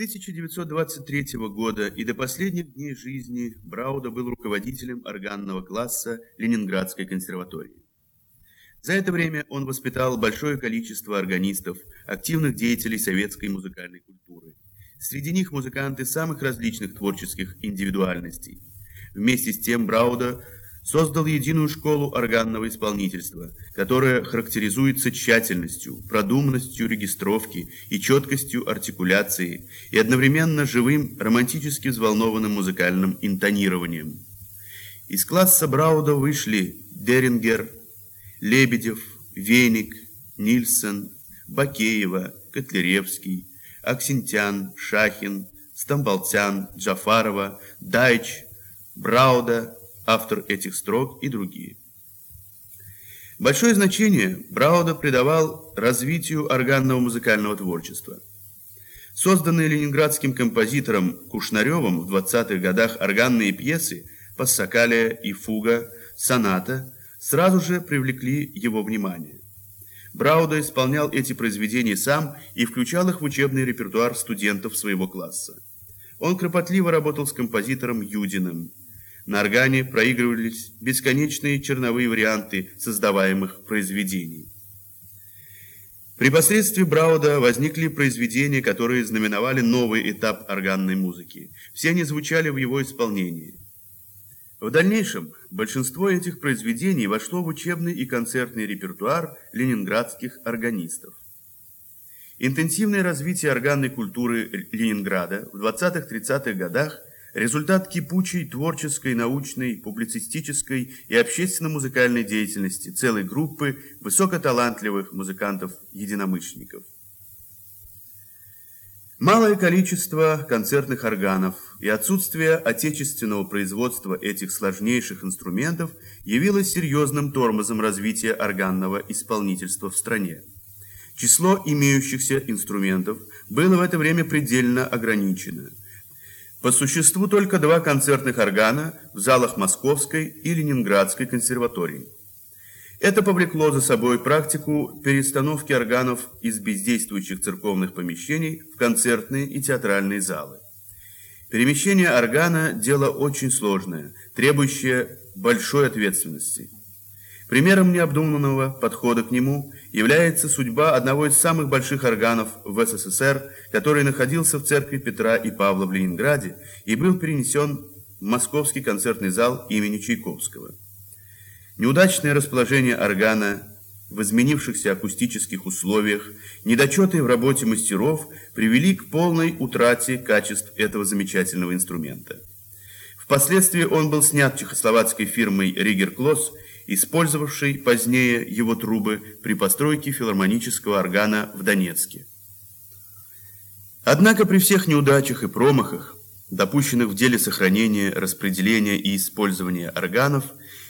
1923 года и до последних дней жизни Брауда был руководителем органного класса Ленинградской консерватории. За это время он воспитал большое количество органистов, активных деятелей советской музыкальной культуры. Среди них музыканты самых различных творческих индивидуальностей. Вместе с тем Брауда создал единую школу органного исполнительства, которая характеризуется тщательностью, продуманностью регистровки и четкостью артикуляции и одновременно живым, романтически взволнованным музыкальным интонированием. Из класса Брауда вышли Дерингер, Лебедев, Веник, Нильсон, Бакеева, Котляревский, Аксентян, Шахин, Стамболтян, Джафарова, Дайч, Брауда, автор этих строк и другие. Большое значение Брауда придавал развитию органного музыкального творчества. Созданные ленинградским композитором Кушнаревым в 20-х годах органные пьесы «Пассакалия» и «Фуга», «Соната» сразу же привлекли его внимание. Брауда исполнял эти произведения сам и включал их в учебный репертуар студентов своего класса. Он кропотливо работал с композитором Юдиным. На органе проигрывались бесконечные черновые варианты создаваемых произведений. При посредстве Брауда возникли произведения, которые знаменовали новый этап органной музыки. Все они звучали в его исполнении. В дальнейшем большинство этих произведений вошло в учебный и концертный репертуар ленинградских органистов. Интенсивное развитие органной культуры Ленинграда в 20-30-х годах – результат кипучей творческой, научной, публицистической и общественно-музыкальной деятельности целой группы высокоталантливых музыкантов-единомышленников. Малое количество концертных органов и отсутствие отечественного производства этих сложнейших инструментов явилось серьезным тормозом развития органного исполнительства в стране. Число имеющихся инструментов было в это время предельно ограничено – по существу только два концертных органа в залах Московской и Ленинградской консерватории. Это повлекло за собой практику перестановки органов из бездействующих церковных помещений в концертные и театральные залы. Перемещение органа – дело очень сложное, требующее большой ответственности. Примером необдуманного подхода к нему является судьба одного из самых больших органов в СССР, который находился в церкви Петра и Павла в Ленинграде и был перенесен в Московский концертный зал имени Чайковского. Неудачное расположение органа в изменившихся акустических условиях, недочеты в работе мастеров привели к полной утрате качеств этого замечательного инструмента. Впоследствии он был снят чехословацкой фирмой «Ригер Клосс», использовавшей позднее его трубы при постройке филармонического органа в Донецке. Однако при всех неудачах и промахах, допущенных в деле сохранения, распределения и использования органов,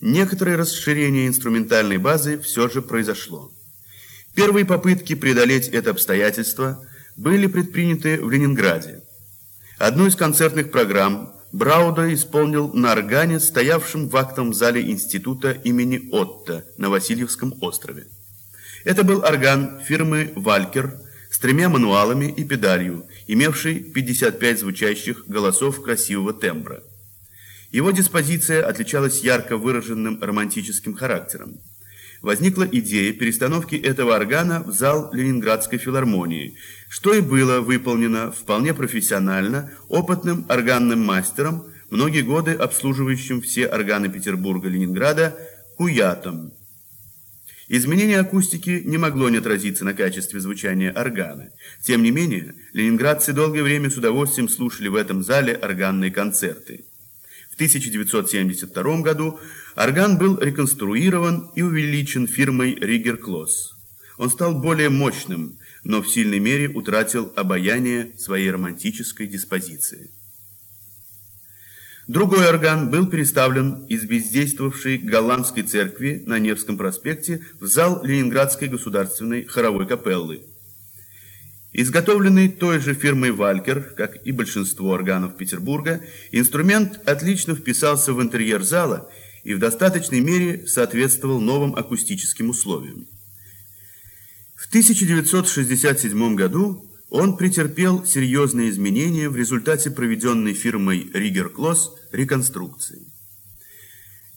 некоторое расширение инструментальной базы все же произошло. Первые попытки преодолеть это обстоятельство были предприняты в Ленинграде. Одну из концертных программ Брауда исполнил на органе, стоявшем в актовом зале института имени Отто на Васильевском острове. Это был орган фирмы «Валькер» с тремя мануалами и педалью, имевший 55 звучащих голосов красивого тембра. Его диспозиция отличалась ярко выраженным романтическим характером. Возникла идея перестановки этого органа в зал Ленинградской филармонии, что и было выполнено вполне профессионально опытным органным мастером, многие годы обслуживающим все органы Петербурга, Ленинграда, Куятом. Изменение акустики не могло не отразиться на качестве звучания органа. Тем не менее, ленинградцы долгое время с удовольствием слушали в этом зале органные концерты. В 1972 году орган был реконструирован и увеличен фирмой Ригер Клосс. Он стал более мощным, но в сильной мере утратил обаяние своей романтической диспозиции. Другой орган был переставлен из бездействовавшей голландской церкви на Невском проспекте в зал Ленинградской государственной хоровой капеллы. Изготовленный той же фирмой «Валькер», как и большинство органов Петербурга, инструмент отлично вписался в интерьер зала и в достаточной мере соответствовал новым акустическим условиям. В 1967 году он претерпел серьезные изменения в результате проведенной фирмой Ригер Клосс реконструкции.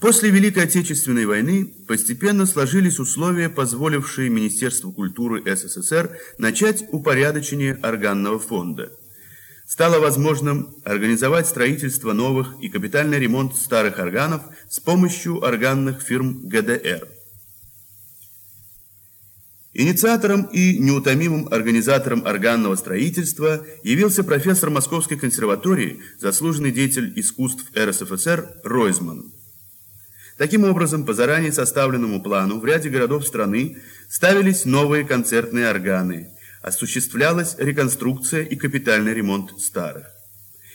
После Великой Отечественной войны постепенно сложились условия, позволившие Министерству культуры СССР начать упорядочение органного фонда. Стало возможным организовать строительство новых и капитальный ремонт старых органов с помощью органных фирм ГДР. Инициатором и неутомимым организатором органного строительства явился профессор Московской консерватории, заслуженный деятель искусств РСФСР Ройзман. Таким образом, по заранее составленному плану в ряде городов страны ставились новые концертные органы, осуществлялась реконструкция и капитальный ремонт старых.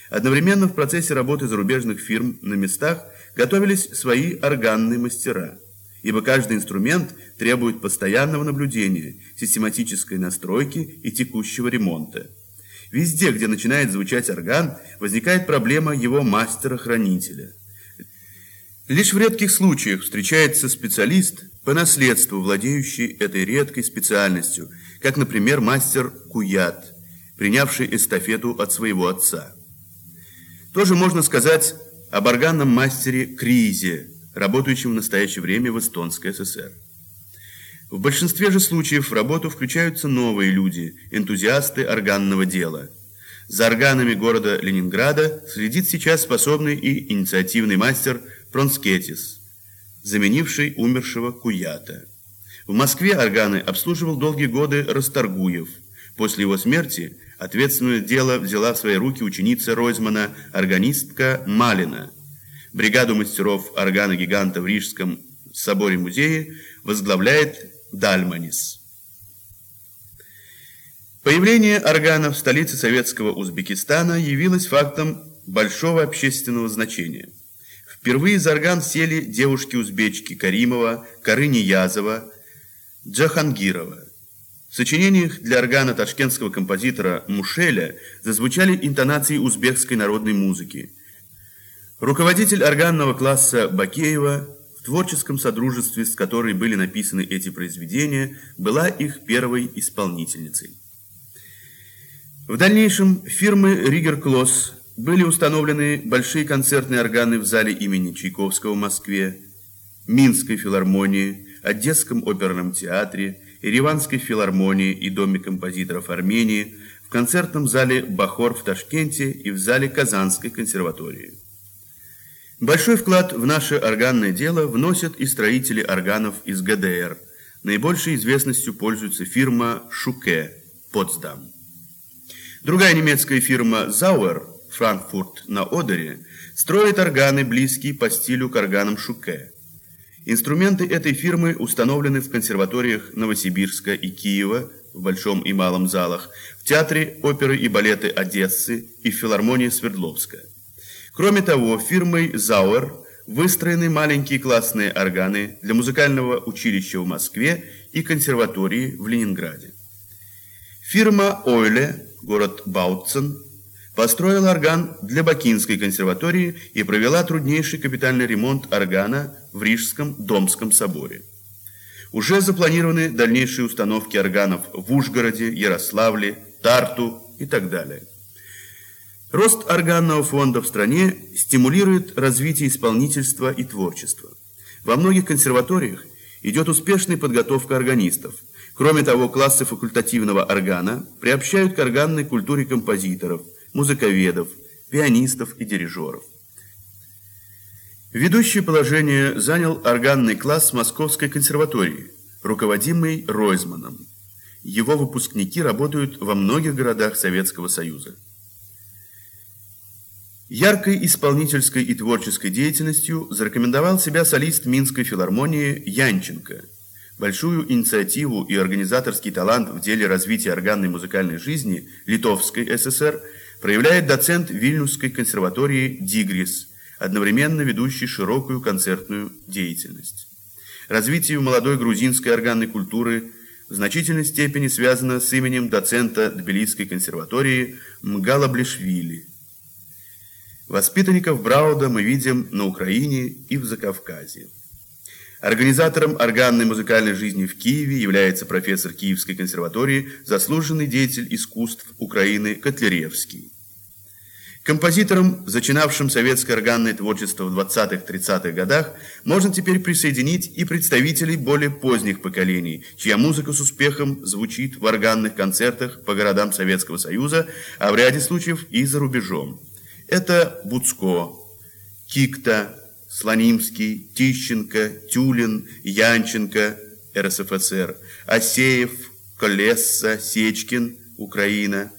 Одновременно в процессе работы зарубежных фирм на местах готовились свои органные мастера – ибо каждый инструмент требует постоянного наблюдения, систематической настройки и текущего ремонта. Везде, где начинает звучать орган, возникает проблема его мастера-хранителя. Лишь в редких случаях встречается специалист, по наследству владеющий этой редкой специальностью, как, например, мастер Куят, принявший эстафету от своего отца. Тоже можно сказать об органном мастере Кризе, работающим в настоящее время в Эстонской ССР. В большинстве же случаев в работу включаются новые люди, энтузиасты органного дела. За органами города Ленинграда следит сейчас способный и инициативный мастер Пронскетис, заменивший умершего Куята. В Москве органы обслуживал долгие годы Расторгуев. После его смерти ответственное дело взяла в свои руки ученица Ройзмана, органистка Малина – Бригаду мастеров органа-гиганта в Рижском соборе-музее возглавляет Дальманис. Появление органа в столице советского Узбекистана явилось фактом большого общественного значения. Впервые за орган сели девушки-узбечки Каримова, Карыни Язова, Джахангирова. В сочинениях для органа ташкентского композитора Мушеля зазвучали интонации узбекской народной музыки – Руководитель органного класса Бакеева, в творческом содружестве, с которой были написаны эти произведения, была их первой исполнительницей. В дальнейшем фирмы Ригер Клосс были установлены большие концертные органы в зале имени Чайковского в Москве, Минской филармонии, Одесском оперном театре, Ереванской филармонии и Доме композиторов Армении, в концертном зале Бахор в Ташкенте и в зале Казанской консерватории. Большой вклад в наше органное дело вносят и строители органов из ГДР. Наибольшей известностью пользуется фирма Шуке, Потсдам. Другая немецкая фирма Зауэр, Франкфурт на Одере, строит органы, близкие по стилю к органам Шуке. Инструменты этой фирмы установлены в консерваториях Новосибирска и Киева, в Большом и Малом залах, в Театре оперы и балеты Одессы и в филармонии Свердловска. Кроме того, фирмой Зауэр выстроены маленькие классные органы для музыкального училища в Москве и консерватории в Ленинграде. Фирма Ойле, город Баутцен, построила орган для Бакинской консерватории и провела труднейший капитальный ремонт органа в Рижском Домском соборе. Уже запланированы дальнейшие установки органов в Ужгороде, Ярославле, Тарту и так далее. Рост органного фонда в стране стимулирует развитие исполнительства и творчества. Во многих консерваториях идет успешная подготовка органистов. Кроме того, классы факультативного органа приобщают к органной культуре композиторов, музыковедов, пианистов и дирижеров. Ведущее положение занял органный класс Московской консерватории, руководимый Ройзманом. Его выпускники работают во многих городах Советского Союза. Яркой исполнительской и творческой деятельностью зарекомендовал себя солист Минской филармонии Янченко. Большую инициативу и организаторский талант в деле развития органной музыкальной жизни Литовской ССР проявляет доцент Вильнюсской консерватории Дигрис, одновременно ведущий широкую концертную деятельность. Развитие молодой грузинской органной культуры в значительной степени связано с именем доцента Тбилисской консерватории Мгала Блишвили – Воспитанников Брауда мы видим на Украине и в Закавказье. Организатором органной музыкальной жизни в Киеве является профессор Киевской консерватории, заслуженный деятель искусств Украины Котляревский. Композиторам, зачинавшим советское органное творчество в 20-30-х годах, можно теперь присоединить и представителей более поздних поколений, чья музыка с успехом звучит в органных концертах по городам Советского Союза, а в ряде случаев и за рубежом. Это Буцко, Кикта, Слонимский, Тищенко, Тюлин, Янченко, РСФСР, Асеев, Колесса, Сечкин, Украина,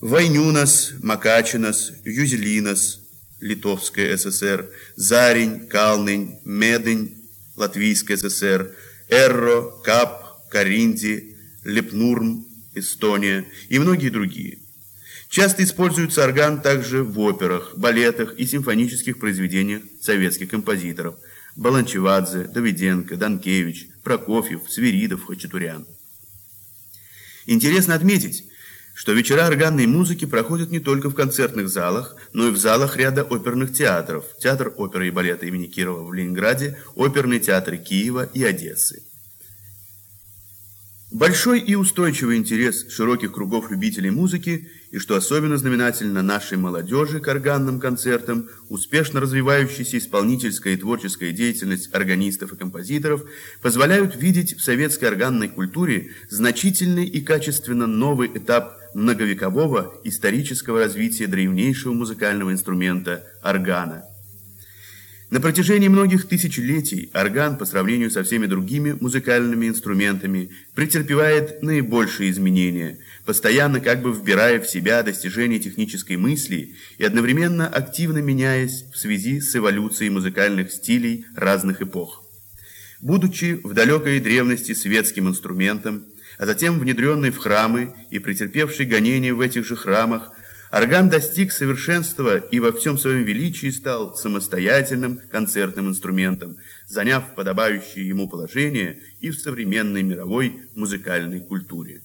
Войнюнас, Макачинас, Юзелинас, Литовская ССР, Зарень, Калнынь, Медынь, Латвийская ССР, Эрро, Кап, Каринди, Лепнурм, Эстония и многие другие. Часто используется орган также в операх, балетах и симфонических произведениях советских композиторов Баланчевадзе, Давиденко, Данкевич, Прокофьев, Свиридов, Хачатурян. Интересно отметить, что вечера органной музыки проходят не только в концертных залах, но и в залах ряда оперных театров, театр оперы и балета имени Кирова в Ленинграде, оперные театры Киева и Одессы. Большой и устойчивый интерес широких кругов любителей музыки и, что особенно знаменательно нашей молодежи к органным концертам, успешно развивающаяся исполнительская и творческая деятельность органистов и композиторов позволяют видеть в советской органной культуре значительный и качественно новый этап многовекового исторического развития древнейшего музыкального инструмента – органа. На протяжении многих тысячелетий орган по сравнению со всеми другими музыкальными инструментами претерпевает наибольшие изменения, постоянно как бы вбирая в себя достижения технической мысли и одновременно активно меняясь в связи с эволюцией музыкальных стилей разных эпох. Будучи в далекой древности светским инструментом, а затем внедренный в храмы и претерпевший гонения в этих же храмах, Орган достиг совершенства и во всем своем величии стал самостоятельным концертным инструментом, заняв подобающее ему положение и в современной мировой музыкальной культуре.